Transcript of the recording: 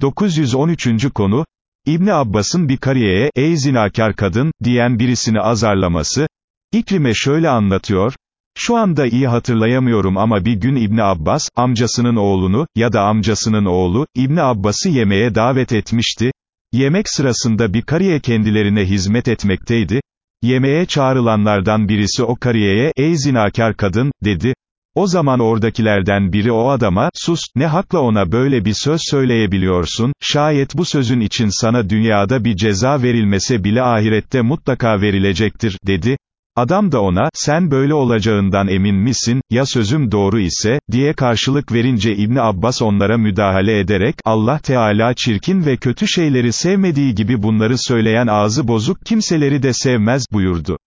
913. konu, İbni Abbas'ın bir kariyeye, ey zinakar kadın, diyen birisini azarlaması, İkrime şöyle anlatıyor, şu anda iyi hatırlayamıyorum ama bir gün İbni Abbas, amcasının oğlunu, ya da amcasının oğlu, İbni Abbas'ı yemeğe davet etmişti, yemek sırasında bir kariye kendilerine hizmet etmekteydi, yemeğe çağrılanlardan birisi o kariyeye, ey zinakar kadın, dedi, o zaman oradakilerden biri o adama, sus, ne hakla ona böyle bir söz söyleyebiliyorsun, şayet bu sözün için sana dünyada bir ceza verilmese bile ahirette mutlaka verilecektir, dedi. Adam da ona, sen böyle olacağından emin misin, ya sözüm doğru ise, diye karşılık verince İbni Abbas onlara müdahale ederek, Allah Teala çirkin ve kötü şeyleri sevmediği gibi bunları söyleyen ağzı bozuk kimseleri de sevmez, buyurdu.